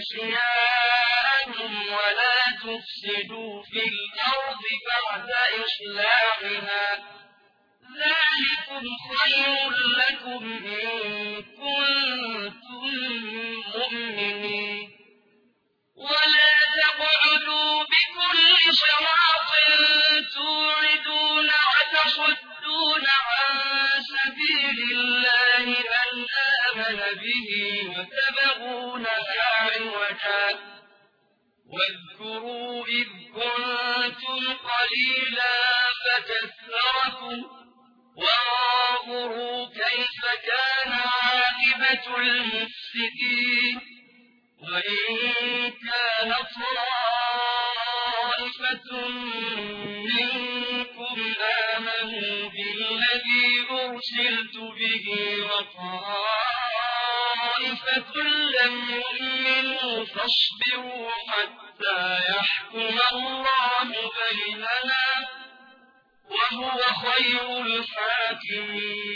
الناس أشياءهم ولا تفسدوا في الأرض بعد إصلاحها ذلكم خير لكم إن كنتم مؤمنين. ولا تقعدوا بكل شراط توعدون وتصدون عن سبيل الله من آمن به وتبغونها عوجا واذكروا إذ كنتم قليلا فكثركم وانظروا كيف كان عاقبة المفسدين وإن كان طائفة منكم آمنوا بالذي أرسلت به وطائفة لم يؤمنوا فاصبروا حتى يحكم الله بيننا وهو خير الحاكمين